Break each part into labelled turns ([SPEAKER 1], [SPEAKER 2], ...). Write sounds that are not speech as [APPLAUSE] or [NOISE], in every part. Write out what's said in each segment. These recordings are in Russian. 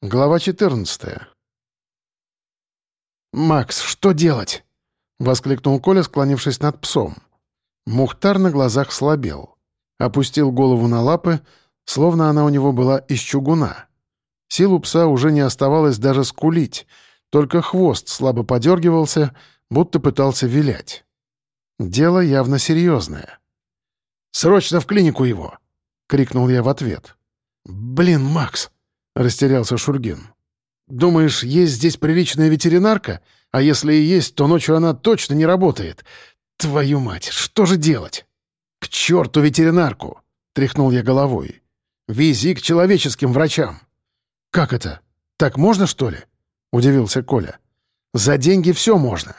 [SPEAKER 1] Глава 14. «Макс, что делать?» — воскликнул Коля, склонившись над псом. Мухтар на глазах слабел. Опустил голову на лапы, словно она у него была из чугуна. Сил пса уже не оставалось даже скулить, только хвост слабо подергивался, будто пытался вилять. Дело явно серьезное. «Срочно в клинику его!» — крикнул я в ответ. «Блин, Макс!» Растерялся Шургин. «Думаешь, есть здесь приличная ветеринарка? А если и есть, то ночью она точно не работает. Твою мать, что же делать?» «К черту ветеринарку!» — тряхнул я головой. «Вези к человеческим врачам». «Как это? Так можно, что ли?» — удивился Коля. «За деньги все можно».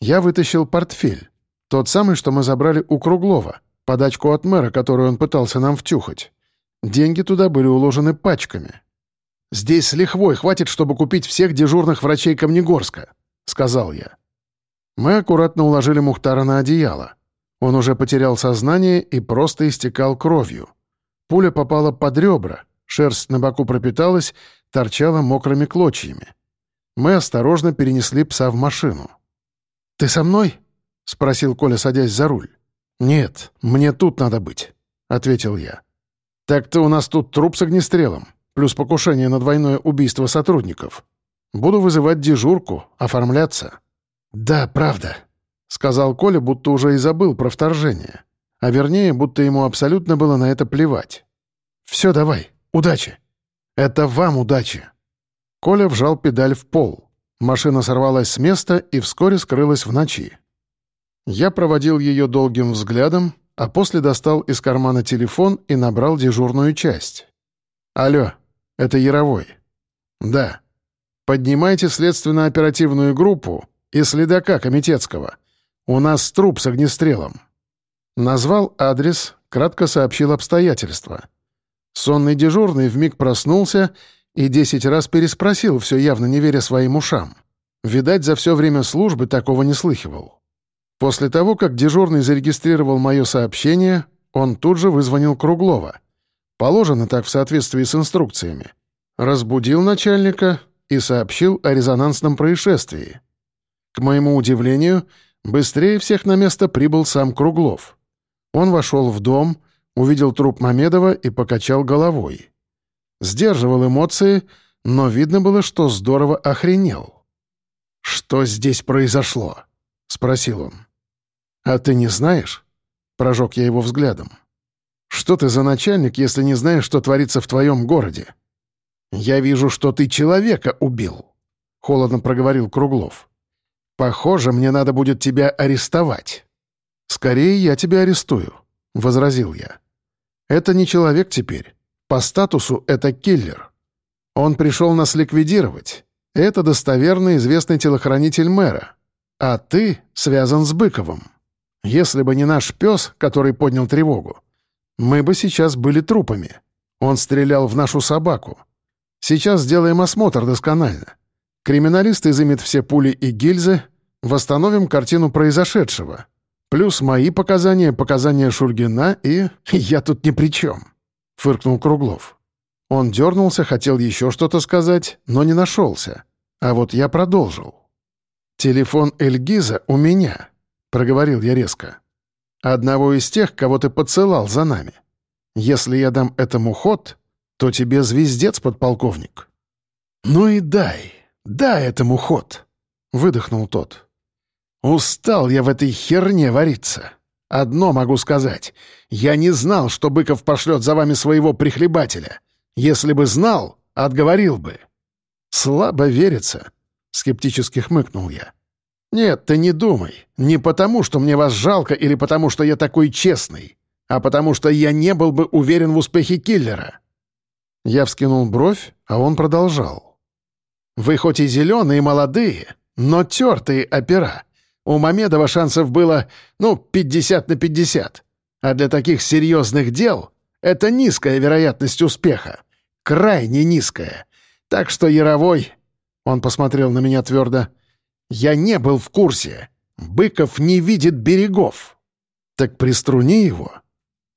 [SPEAKER 1] Я вытащил портфель. Тот самый, что мы забрали у Круглова, подачку от мэра, которую он пытался нам втюхать. Деньги туда были уложены пачками. Здесь с лихвой хватит, чтобы купить всех дежурных врачей Камнегорска», — сказал я. Мы аккуратно уложили Мухтара на одеяло. Он уже потерял сознание и просто истекал кровью. Пуля попала под ребра, шерсть на боку пропиталась, торчала мокрыми клочьями. Мы осторожно перенесли пса в машину. «Ты со мной?» — спросил Коля, садясь за руль. «Нет, мне тут надо быть», — ответил я. «Так-то у нас тут труп с огнестрелом плюс покушение на двойное убийство сотрудников. Буду вызывать дежурку, оформляться». «Да, правда», — сказал Коля, будто уже и забыл про вторжение. А вернее, будто ему абсолютно было на это плевать. «Все, давай, удачи». «Это вам удачи». Коля вжал педаль в пол. Машина сорвалась с места и вскоре скрылась в ночи. Я проводил ее долгим взглядом, а после достал из кармана телефон и набрал дежурную часть. «Алло, это Яровой. Да. Поднимайте следственно-оперативную группу и следака комитетского. У нас труп с огнестрелом. Назвал адрес, кратко сообщил обстоятельства. Сонный дежурный вмиг проснулся и десять раз переспросил, все явно не веря своим ушам. Видать, за все время службы такого не слыхивал. После того, как дежурный зарегистрировал мое сообщение, он тут же вызвонил Круглова — Положено так в соответствии с инструкциями. Разбудил начальника и сообщил о резонансном происшествии. К моему удивлению, быстрее всех на место прибыл сам Круглов. Он вошел в дом, увидел труп Мамедова и покачал головой. Сдерживал эмоции, но видно было, что здорово охренел. «Что здесь произошло?» — спросил он. «А ты не знаешь?» — прожег я его взглядом. Что ты за начальник, если не знаешь, что творится в твоем городе? Я вижу, что ты человека убил, — холодно проговорил Круглов. Похоже, мне надо будет тебя арестовать. Скорее я тебя арестую, — возразил я. Это не человек теперь. По статусу это киллер. Он пришел нас ликвидировать. Это достоверно известный телохранитель мэра. А ты связан с Быковым. Если бы не наш пес, который поднял тревогу, мы бы сейчас были трупами. Он стрелял в нашу собаку. Сейчас сделаем осмотр досконально. Криминалист изымет все пули и гильзы, восстановим картину произошедшего. Плюс мои показания, показания Шульгина и... [LAUGHS] Я тут ни при чем», — фыркнул Круглов. Он дернулся, хотел еще что-то сказать, но не нашелся. А вот я продолжил. «Телефон Эльгиза у меня», — проговорил я резко. Одного из тех, кого ты поцелал за нами. Если я дам этому ход, то тебе звездец, подполковник». «Ну и дай, дай этому ход», — выдохнул тот. «Устал я в этой херне вариться. Одно могу сказать. Я не знал, что Быков пошлет за вами своего прихлебателя. Если бы знал, отговорил бы». «Слабо верится», — скептически хмыкнул я. «Нет, ты не думай. Не потому, что мне вас жалко или потому, что я такой честный, а потому что я не был бы уверен в успехе киллера». Я вскинул бровь, а он продолжал. «Вы хоть и зеленые молодые, но тертые опера. У Мамедова шансов было, ну, 50 на 50. А для таких серьезных дел это низкая вероятность успеха. Крайне низкая. Так что Яровой...» Он посмотрел на меня твердо. Я не был в курсе. Быков не видит берегов. Так приструни его.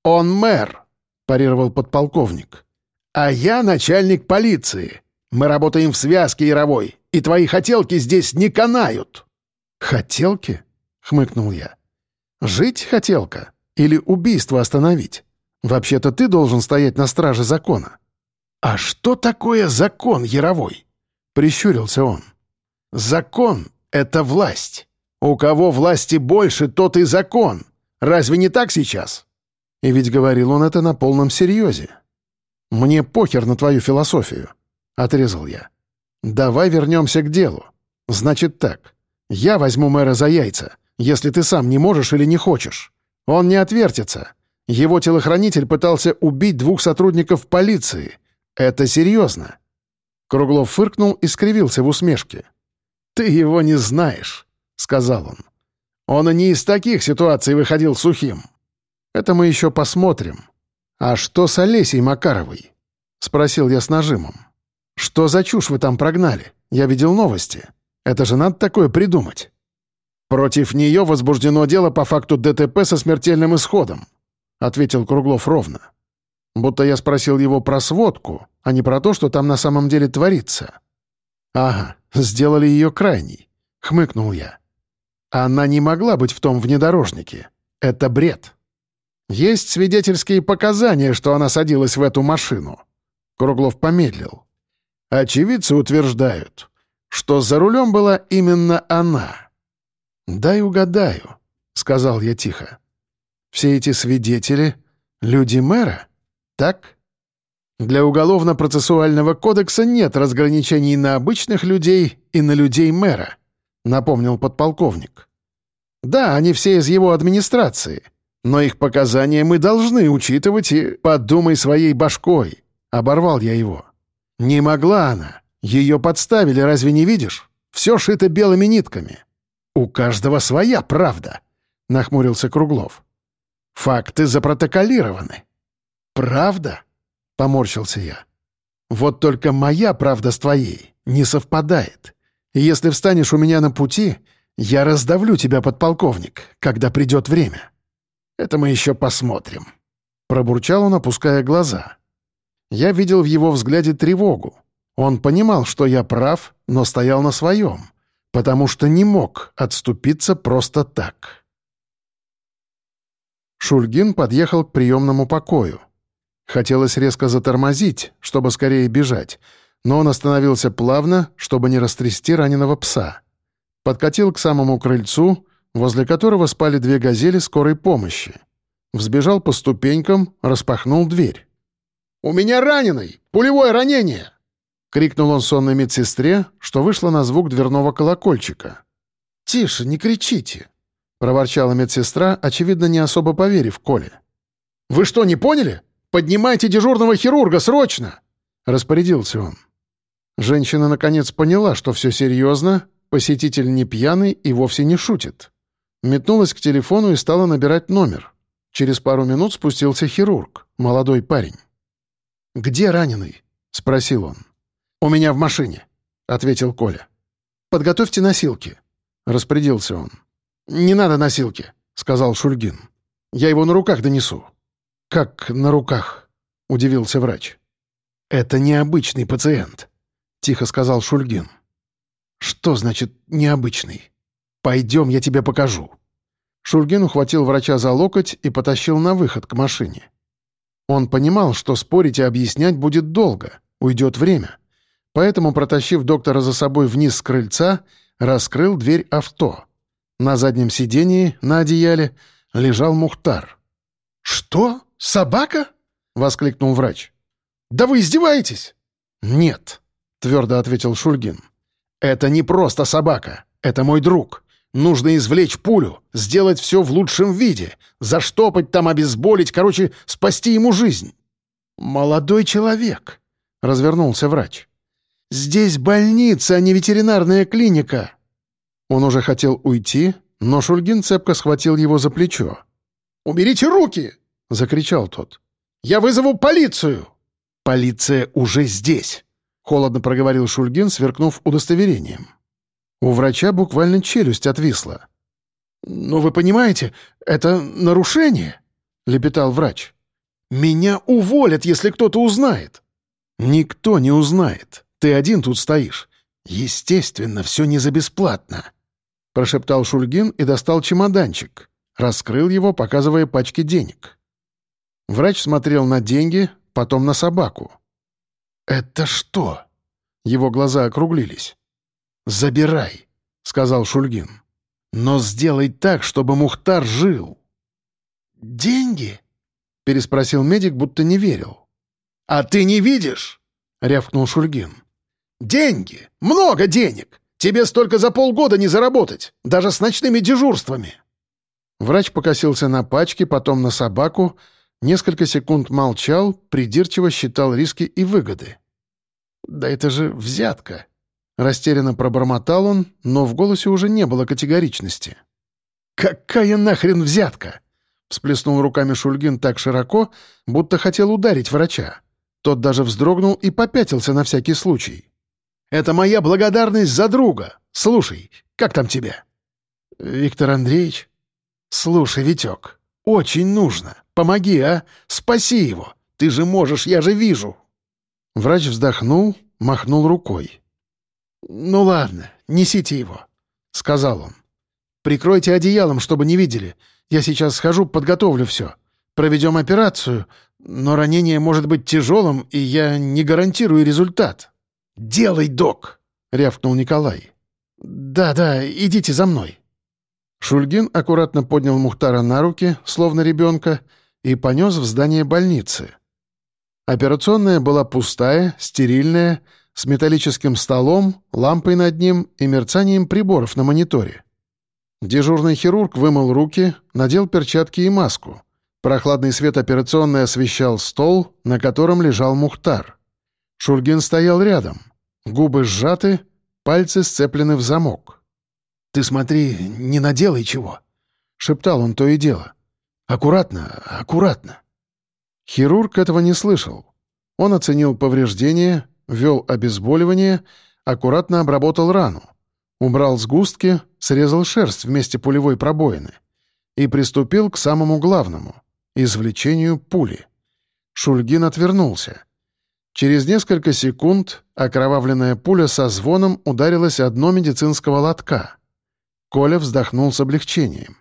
[SPEAKER 1] Он мэр, парировал подполковник. А я начальник полиции.
[SPEAKER 2] Мы работаем в связке, Яровой, и твои хотелки здесь не канают!»
[SPEAKER 1] «Хотелки?» — хмыкнул я. «Жить хотелка? Или убийство остановить? Вообще-то ты должен стоять на страже закона».
[SPEAKER 2] «А что такое закон, Яровой?» — прищурился он. «Закон — это власть. У кого власти больше, тот и закон. Разве не так сейчас?»
[SPEAKER 1] И ведь говорил он это на полном серьезе. «Мне похер на твою философию», — отрезал я. «Давай вернемся к делу. Значит так, я возьму мэра за яйца, если ты сам не можешь или не хочешь. Он не отвертится. Его телохранитель пытался убить двух сотрудников полиции. Это серьезно». Круглов фыркнул и скривился в усмешке.
[SPEAKER 2] «Ты его не знаешь», — сказал он. «Он и не из таких ситуаций выходил сухим».
[SPEAKER 1] «Это мы еще посмотрим. А что с Олесей Макаровой?» — спросил я с нажимом. «Что за чушь вы там прогнали? Я видел новости. Это же надо такое придумать».
[SPEAKER 2] «Против нее возбуждено дело по факту ДТП со смертельным исходом», — ответил Круглов ровно.
[SPEAKER 1] Будто я спросил его про сводку, а не про то, что там на самом деле творится. «Ага, сделали ее крайней», — хмыкнул я. «Она не могла быть в том внедорожнике. Это бред». «Есть свидетельские показания, что она садилась в эту машину». Круглов помедлил. «Очевидцы утверждают, что за рулем была именно она». «Дай угадаю», — сказал я тихо. «Все эти свидетели — люди мэра, так?» «Для уголовно-процессуального кодекса нет разграничений на обычных людей и на людей мэра», — напомнил подполковник. «Да, они все из его администрации, но их показания мы должны учитывать и подумай своей башкой», — оборвал я его. «Не могла она. Ее подставили, разве не видишь? Все шито белыми нитками». «У каждого своя правда», — нахмурился Круглов. «Факты запротоколированы». «Правда?» — поморщился я. «Вот только моя правда с твоей не совпадает. если встанешь у меня на пути, я раздавлю тебя, подполковник, когда придет время». «Это мы еще посмотрим», — пробурчал он, опуская глаза. Я видел в его взгляде тревогу. Он понимал, что я прав, но стоял на своем — потому что не мог отступиться просто так. Шульгин подъехал к приемному покою. Хотелось резко затормозить, чтобы скорее бежать, но он остановился плавно, чтобы не растрясти раненого пса. Подкатил к самому крыльцу, возле которого спали две газели скорой помощи. Взбежал по ступенькам, распахнул дверь.
[SPEAKER 2] «У меня раненый! Пулевое ранение!»
[SPEAKER 1] — крикнул он сонной медсестре, что вышло на звук дверного колокольчика.
[SPEAKER 2] «Тише, не кричите!»
[SPEAKER 1] — проворчала медсестра, очевидно, не особо поверив Коле.
[SPEAKER 2] «Вы что, не поняли? Поднимайте дежурного хирурга, срочно!» — распорядился он.
[SPEAKER 1] Женщина наконец поняла, что все серьезно, посетитель не пьяный и вовсе не шутит. Метнулась к телефону и стала набирать номер. Через пару минут спустился хирург, молодой парень.
[SPEAKER 2] «Где раненый?» — спросил он.
[SPEAKER 1] «У меня в машине», — ответил Коля.
[SPEAKER 2] «Подготовьте носилки», — распорядился он.
[SPEAKER 1] «Не надо носилки», — сказал Шульгин. «Я его на руках донесу».
[SPEAKER 2] «Как на руках?» — удивился врач.
[SPEAKER 1] «Это необычный пациент», — тихо сказал Шульгин.
[SPEAKER 2] «Что значит «необычный»? Пойдем, я тебе покажу».
[SPEAKER 1] Шульгин ухватил врача за локоть и потащил на выход к машине. Он понимал, что спорить и объяснять будет долго, уйдет время поэтому, протащив доктора за собой вниз с крыльца, раскрыл дверь авто. На заднем сидении, на одеяле, лежал Мухтар.
[SPEAKER 2] «Что? Собака?» — воскликнул врач.
[SPEAKER 1] «Да вы издеваетесь?»
[SPEAKER 2] «Нет», — твердо ответил Шульгин. «Это не просто собака. Это мой друг. Нужно извлечь пулю, сделать все в лучшем виде, заштопать там, обезболить, короче, спасти ему жизнь».
[SPEAKER 1] «Молодой человек», — развернулся врач.
[SPEAKER 2] Здесь больница, а не ветеринарная клиника!»
[SPEAKER 1] Он уже хотел уйти, но Шульгин цепко схватил его за плечо.
[SPEAKER 2] «Уберите руки!» — закричал тот. «Я вызову полицию!»
[SPEAKER 1] «Полиция уже здесь!» — холодно проговорил Шульгин, сверкнув удостоверением. У врача буквально челюсть отвисла.
[SPEAKER 2] «Ну, вы понимаете, это нарушение!» — лепетал врач. «Меня уволят, если кто-то узнает!»
[SPEAKER 1] «Никто не узнает.
[SPEAKER 2] Ты один тут стоишь. Естественно, все не за бесплатно», — прошептал Шульгин и достал чемоданчик. Раскрыл его, показывая пачки денег. Врач смотрел на деньги, потом на собаку. «Это что?» Его глаза округлились. «Забирай», — сказал Шульгин. «Но сделай так, чтобы Мухтар жил». «Деньги?» — переспросил медик, будто не верил. «А ты не видишь?» — рявкнул Шульгин. «Деньги! Много денег! Тебе столько за полгода не заработать, даже с ночными дежурствами!» Врач покосился на пачки, потом на собаку, несколько секунд молчал, придирчиво считал риски и выгоды. «Да это же взятка!» Растерянно пробормотал он, но в голосе уже не было категоричности. «Какая нахрен взятка?» Всплеснул руками Шульгин так широко, будто хотел ударить врача. Тот даже вздрогнул и попятился на всякий случай. «Это моя благодарность за друга. Слушай, как там тебя?» «Виктор Андреевич?» «Слушай, Витек, очень нужно. Помоги, а? Спаси его. Ты же можешь, я же вижу». Врач вздохнул, махнул рукой. «Ну ладно, несите его», — сказал он. «Прикройте одеялом, чтобы не видели. Я сейчас схожу, подготовлю все. Проведем операцию, но ранение может быть тяжелым, и я не гарантирую результат». «Делай, док!» — рявкнул Николай. «Да-да, идите за мной». Шульгин аккуратно поднял Мухтара на руки, словно ребенка, и понес в здание больницы. Операционная была пустая, стерильная, с металлическим столом, лампой над ним и мерцанием приборов на мониторе. Дежурный хирург вымыл руки, надел перчатки и маску. Прохладный свет операционной освещал стол, на котором лежал Мухтар. Шульгин стоял рядом. Губы сжаты, пальцы сцеплены в замок. «Ты смотри, не наделай чего!» — шептал он то и дело. «Аккуратно, аккуратно!» Хирург этого не слышал. Он оценил повреждения, ввел обезболивание, аккуратно обработал рану. Убрал сгустки, срезал шерсть вместе пулевой пробоины и приступил к самому главному — извлечению пули. Шульгин отвернулся. Через несколько секунд окровавленная пуля со звоном ударилась о дно медицинского лотка. Коля вздохнул с облегчением.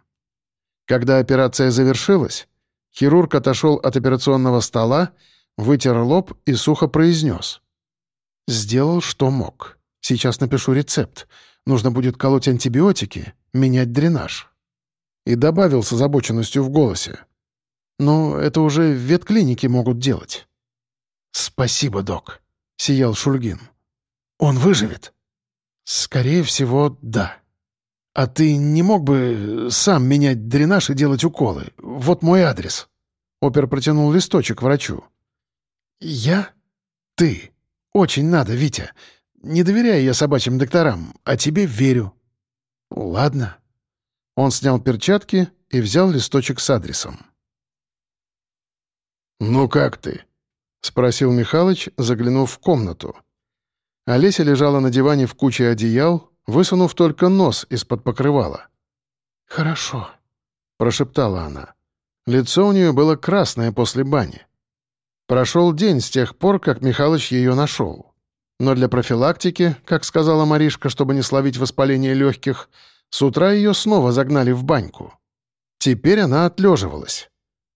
[SPEAKER 2] Когда операция завершилась, хирург отошел от операционного стола, вытер лоб и сухо произнес. «Сделал, что мог. Сейчас напишу рецепт. Нужно будет колоть антибиотики, менять дренаж». И добавил с озабоченностью в голосе. «Ну, это уже в ветклинике могут делать». «Спасибо, док», — сиял Шульгин. «Он выживет?» «Скорее всего, да. А ты не мог бы сам менять дренаж и делать уколы? Вот мой адрес». Опер протянул листочек врачу. «Я? Ты. Очень надо, Витя. Не доверяю я собачьим докторам, а тебе верю». «Ладно». Он снял перчатки и взял листочек с адресом.
[SPEAKER 1] «Ну как ты?» — спросил Михалыч, заглянув в комнату. Олеся лежала на диване в куче одеял, высунув только нос из-под покрывала.
[SPEAKER 2] «Хорошо», —
[SPEAKER 1] прошептала она. Лицо у нее было красное после бани. Прошел день с тех пор, как Михалыч ее нашел. Но для профилактики, как сказала Маришка, чтобы не словить воспаление легких, с утра ее снова загнали в баньку. Теперь она отлеживалась.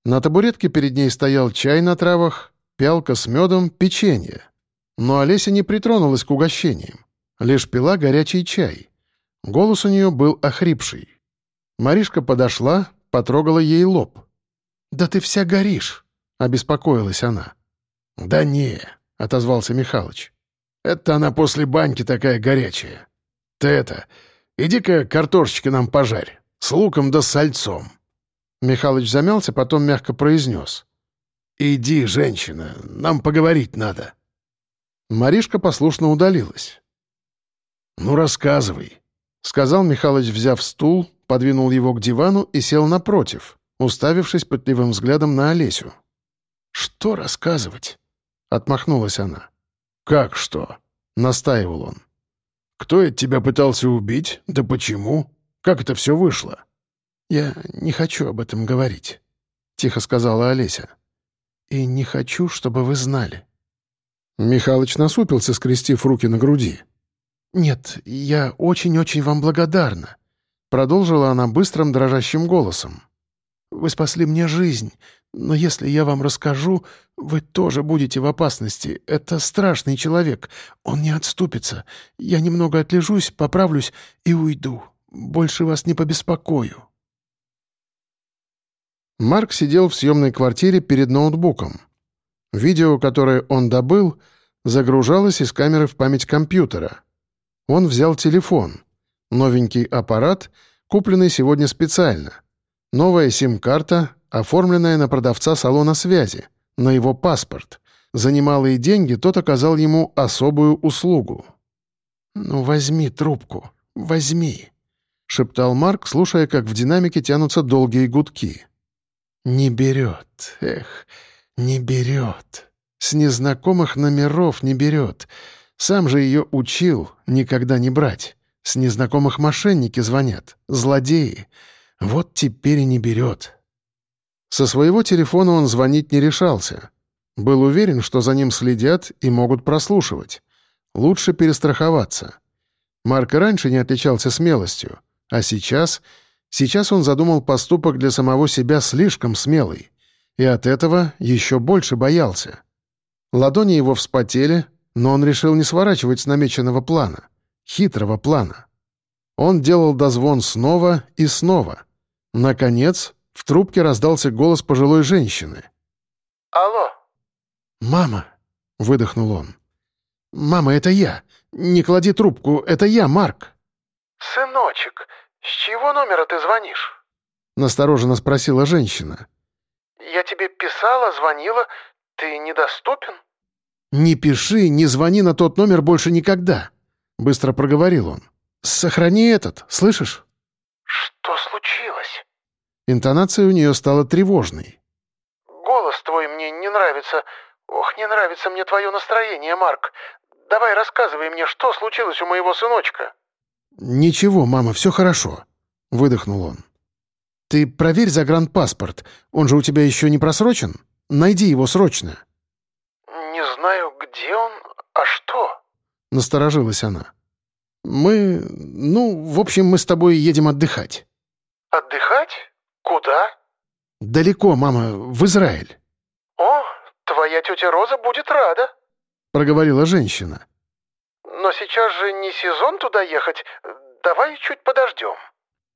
[SPEAKER 1] На табуретке перед ней стоял чай на травах, пялка с медом, печенье. Но Олеся не притронулась к угощениям, лишь пила горячий чай. Голос у нее был охрипший. Маришка подошла, потрогала ей лоб. «Да ты вся горишь», — обеспокоилась она.
[SPEAKER 2] «Да не», — отозвался Михалыч. Это она после баньки такая горячая. Ты это, иди-ка картошечки нам пожарь, с луком да с сальцом».
[SPEAKER 1] Михалыч замялся, потом мягко произнес.
[SPEAKER 2] «Иди, женщина, нам поговорить надо».
[SPEAKER 1] Маришка послушно удалилась.
[SPEAKER 2] «Ну, рассказывай», —
[SPEAKER 1] сказал Михалыч, взяв стул, подвинул его к дивану и сел напротив, уставившись пытливым взглядом на Олесю.
[SPEAKER 2] «Что рассказывать?» — отмахнулась она.
[SPEAKER 1] «Как что?» — настаивал он.
[SPEAKER 2] «Кто это тебя пытался убить? Да почему? Как это все вышло?»
[SPEAKER 1] «Я не хочу об этом говорить», — тихо сказала Олеся. «И не хочу, чтобы вы знали». Михалыч насупился, скрестив руки на груди.
[SPEAKER 2] «Нет, я очень-очень вам благодарна», — продолжила она быстрым дрожащим голосом. «Вы спасли мне жизнь, но если я вам расскажу, вы тоже будете в опасности. Это страшный человек, он не отступится. Я немного отлежусь, поправлюсь и уйду. Больше вас не побеспокою».
[SPEAKER 1] Марк сидел в съемной квартире перед ноутбуком. Видео, которое он добыл, загружалось из камеры в память компьютера. Он взял телефон. Новенький аппарат, купленный сегодня специально. Новая сим-карта, оформленная на продавца салона связи, на его паспорт. За немалые деньги тот оказал ему особую услугу.
[SPEAKER 2] «Ну, возьми трубку, возьми», — шептал Марк, слушая, как в динамике тянутся долгие гудки. «Не берет, эх, не берет. С незнакомых номеров не берет. Сам же ее учил никогда не брать. С незнакомых мошенники звонят, злодеи. Вот теперь и не берет».
[SPEAKER 1] Со своего телефона он звонить не решался. Был уверен, что за ним следят и могут прослушивать. Лучше перестраховаться. Марк раньше не отличался смелостью, а сейчас Сейчас он задумал поступок для самого себя слишком смелый, и от этого еще больше боялся. Ладони его вспотели, но он решил не сворачивать с намеченного плана, хитрого плана. Он делал дозвон снова и снова. Наконец, в трубке раздался голос пожилой женщины.
[SPEAKER 3] «Алло!»
[SPEAKER 2] «Мама!» — выдохнул он. «Мама, это я! Не клади трубку, это я, Марк!»
[SPEAKER 3] «Сыночек, «С чего номера ты звонишь?»
[SPEAKER 1] — настороженно спросила женщина.
[SPEAKER 3] «Я тебе писала, звонила. Ты недоступен?»
[SPEAKER 2] «Не пиши, не звони на тот номер больше никогда», — быстро проговорил он. «Сохрани этот, слышишь?»
[SPEAKER 3] «Что случилось?»
[SPEAKER 1] Интонация у нее стала тревожной.
[SPEAKER 3] «Голос твой мне не нравится. Ох, не нравится мне твое настроение, Марк. Давай рассказывай мне, что случилось у моего сыночка?»
[SPEAKER 2] «Ничего, мама, все хорошо», — выдохнул он. «Ты проверь загранпаспорт. Он же у тебя еще не просрочен? Найди его срочно».
[SPEAKER 3] «Не знаю, где он, а что?»
[SPEAKER 2] — насторожилась она. «Мы... ну, в общем, мы с тобой едем отдыхать».
[SPEAKER 3] «Отдыхать? Куда?»
[SPEAKER 2] «Далеко, мама, в Израиль».
[SPEAKER 3] «О, твоя тетя Роза будет рада», —
[SPEAKER 2] проговорила женщина.
[SPEAKER 3] Но сейчас же не сезон туда ехать. Давай чуть подождем».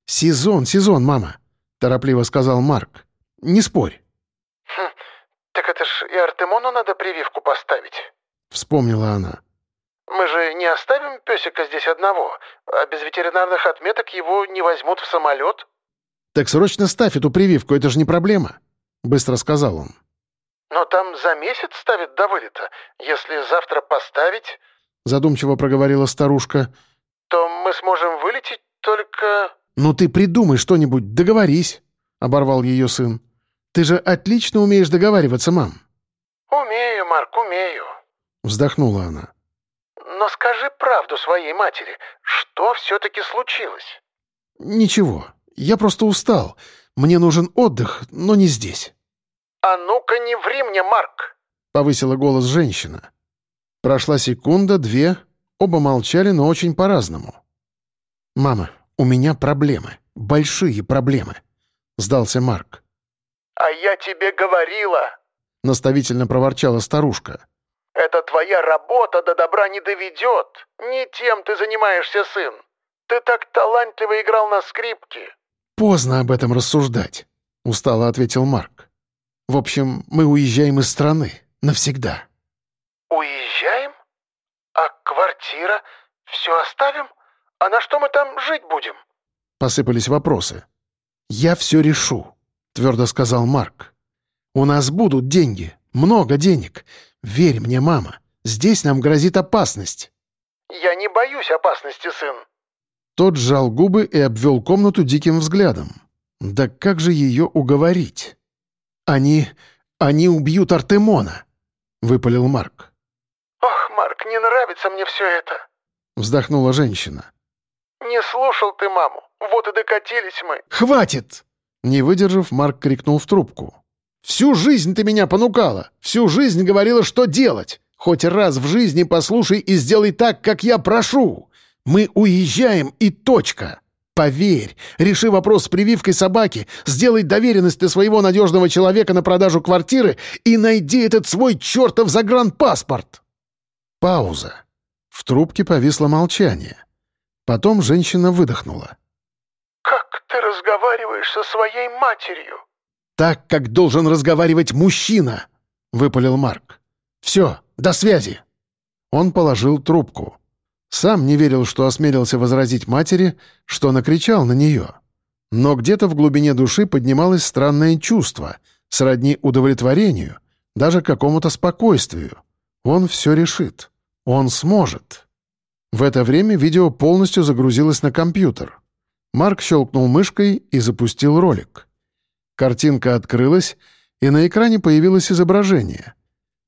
[SPEAKER 2] «Сезон, сезон, мама», — торопливо сказал Марк. «Не спорь».
[SPEAKER 3] Хм, и Артемону надо прививку поставить.
[SPEAKER 2] Вспомнила она.
[SPEAKER 3] Мы же не оставим песика здесь одного, а без ветеринарных отметок его не возьмут в самолет.
[SPEAKER 2] Так срочно ставь эту прививку, это же не проблема, быстро сказал он.
[SPEAKER 3] Но там за месяц ставят до вылета. Если завтра поставить,
[SPEAKER 2] задумчиво проговорила старушка.
[SPEAKER 3] «То мы сможем вылететь только...»
[SPEAKER 2] «Ну ты придумай что-нибудь, договорись», — оборвал ее сын. «Ты же отлично умеешь договариваться, мам».
[SPEAKER 3] «Умею, Марк, умею», —
[SPEAKER 2] вздохнула она.
[SPEAKER 3] «Но скажи правду своей матери. Что все-таки случилось?»
[SPEAKER 2] «Ничего. Я просто устал. Мне нужен отдых, но не здесь».
[SPEAKER 3] «А ну-ка не ври мне, Марк!»
[SPEAKER 2] — повысила голос женщина. Прошла секунда, две, оба молчали, но очень по-разному. «Мама, у меня проблемы, большие проблемы», — сдался Марк.
[SPEAKER 3] «А я тебе говорила!»
[SPEAKER 2] — наставительно проворчала старушка.
[SPEAKER 3] «Это твоя работа до добра не доведет. Не тем ты занимаешься, сын. Ты так талантливо играл на скрипке».
[SPEAKER 2] «Поздно об этом рассуждать», — устало ответил Марк. «В общем, мы уезжаем из страны. Навсегда».
[SPEAKER 3] «Уезжаем? А квартира? Все оставим? А на что мы там жить будем?»
[SPEAKER 2] Посыпались вопросы. «Я все решу», — твердо сказал Марк. «У нас будут деньги, много денег. Верь мне, мама, здесь нам грозит опасность».
[SPEAKER 3] «Я не боюсь опасности, сын».
[SPEAKER 2] Тот сжал губы и обвел комнату диким взглядом. «Да как же ее уговорить?» «Они... они убьют Артемона», — выпалил Марк.
[SPEAKER 3] «Ох, Марк, не нравится мне все это!»
[SPEAKER 2] — вздохнула женщина.
[SPEAKER 3] «Не слушал ты маму, вот и докатились мы!»
[SPEAKER 2] «Хватит!» Не выдержав, Марк крикнул в трубку. «Всю жизнь ты меня понукала! Всю жизнь говорила, что делать! Хоть раз в жизни послушай и сделай так, как я прошу. Мы уезжаем и точка. Поверь, реши вопрос с прививкой собаки, сделай доверенность для своего надежного человека на продажу квартиры и найди этот свой чертов загранпаспорт.
[SPEAKER 1] Пауза. В трубке повисло молчание. Потом женщина выдохнула.
[SPEAKER 3] «Как ты разговариваешь со своей матерью?»
[SPEAKER 2] «Так, как должен разговаривать мужчина», — выпалил Марк. «Все, до связи!»
[SPEAKER 1] Он положил трубку. Сам не верил, что осмелился возразить матери, что накричал на нее. Но где-то в глубине души поднималось странное чувство, сродни удовлетворению, даже какому-то спокойствию. Он все решит. Он сможет. В это время видео полностью загрузилось на компьютер. Марк щелкнул мышкой и запустил ролик. Картинка открылась, и на экране появилось изображение.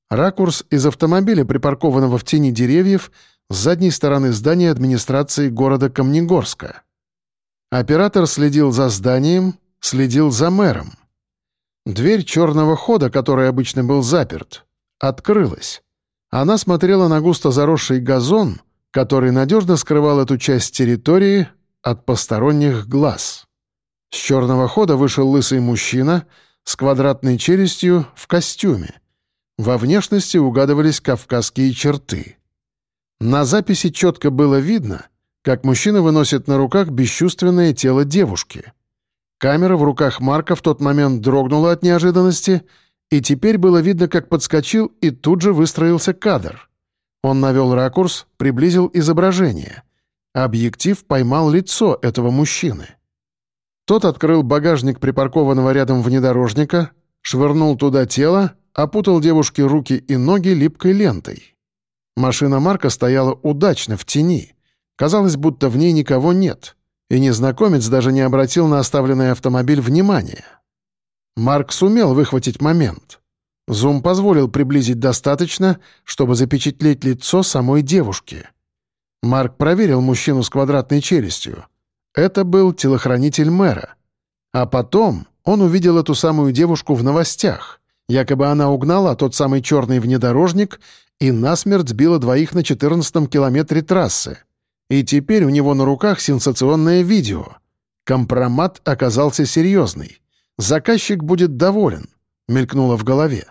[SPEAKER 1] Ракурс из автомобиля, припаркованного в тени деревьев, с задней стороны здания администрации города Камнегорска. Оператор следил за зданием, следил за мэром. Дверь черного хода, который обычно был заперт, открылась. Она смотрела на густо заросший газон, который надежно скрывал эту часть территории от посторонних глаз. С черного хода вышел лысый мужчина с квадратной челюстью в костюме. Во внешности угадывались кавказские черты. На записи четко было видно, как мужчина выносит на руках бесчувственное тело девушки. Камера в руках Марка в тот момент дрогнула от неожиданности, и теперь было видно, как подскочил и тут же выстроился кадр. Он навел ракурс, приблизил изображение. Объектив поймал лицо этого мужчины. Тот открыл багажник припаркованного рядом внедорожника, швырнул туда тело опутал девушке руки и ноги липкой лентой. Машина Марка стояла удачно в тени. Казалось, будто в ней никого нет, и незнакомец даже не обратил на оставленный автомобиль внимания. Марк сумел выхватить момент. Зум позволил приблизить достаточно, чтобы запечатлеть лицо самой девушки. Марк проверил мужчину с квадратной челюстью. Это был телохранитель мэра. А потом он увидел эту самую девушку в новостях. Якобы она угнала тот самый черный внедорожник и насмерть сбила двоих на 14-м километре трассы. И теперь у него на руках сенсационное видео. Компромат оказался серьезный. Заказчик будет доволен, мелькнуло в голове.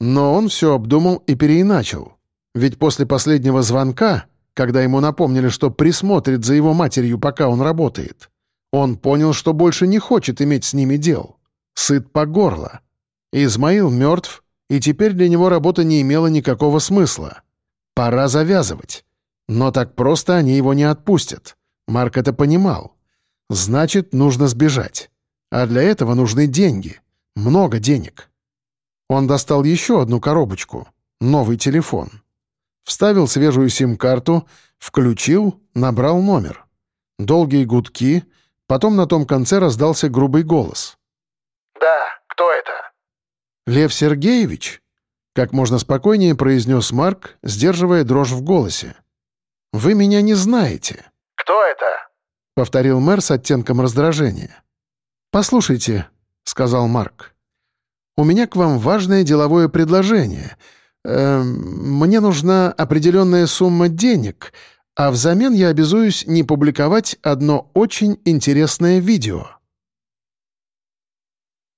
[SPEAKER 1] Но он все обдумал и переиначил. Ведь после последнего звонка, когда ему напомнили, что присмотрит за его матерью, пока он работает, он понял, что больше не хочет иметь с ними дел. Сыт по горло. Измаил мертв, и теперь для него работа не имела никакого смысла. Пора завязывать. Но так просто они его не отпустят. Марк это понимал. Значит, нужно сбежать. А для этого нужны деньги. Много денег. Он достал еще одну коробочку. Новый телефон. Вставил свежую сим-карту, включил, набрал номер. Долгие гудки, потом на том конце раздался грубый голос.
[SPEAKER 3] «Да, кто это?»
[SPEAKER 1] «Лев Сергеевич?» — как можно спокойнее произнес Марк, сдерживая дрожь в голосе. «Вы меня не знаете».
[SPEAKER 3] «Кто это?»
[SPEAKER 1] — повторил мэр с оттенком раздражения. «Послушайте», — сказал Марк, — «у меня к вам важное деловое предложение. Э, мне нужна определенная сумма денег, а взамен я обязуюсь не публиковать одно очень интересное видео».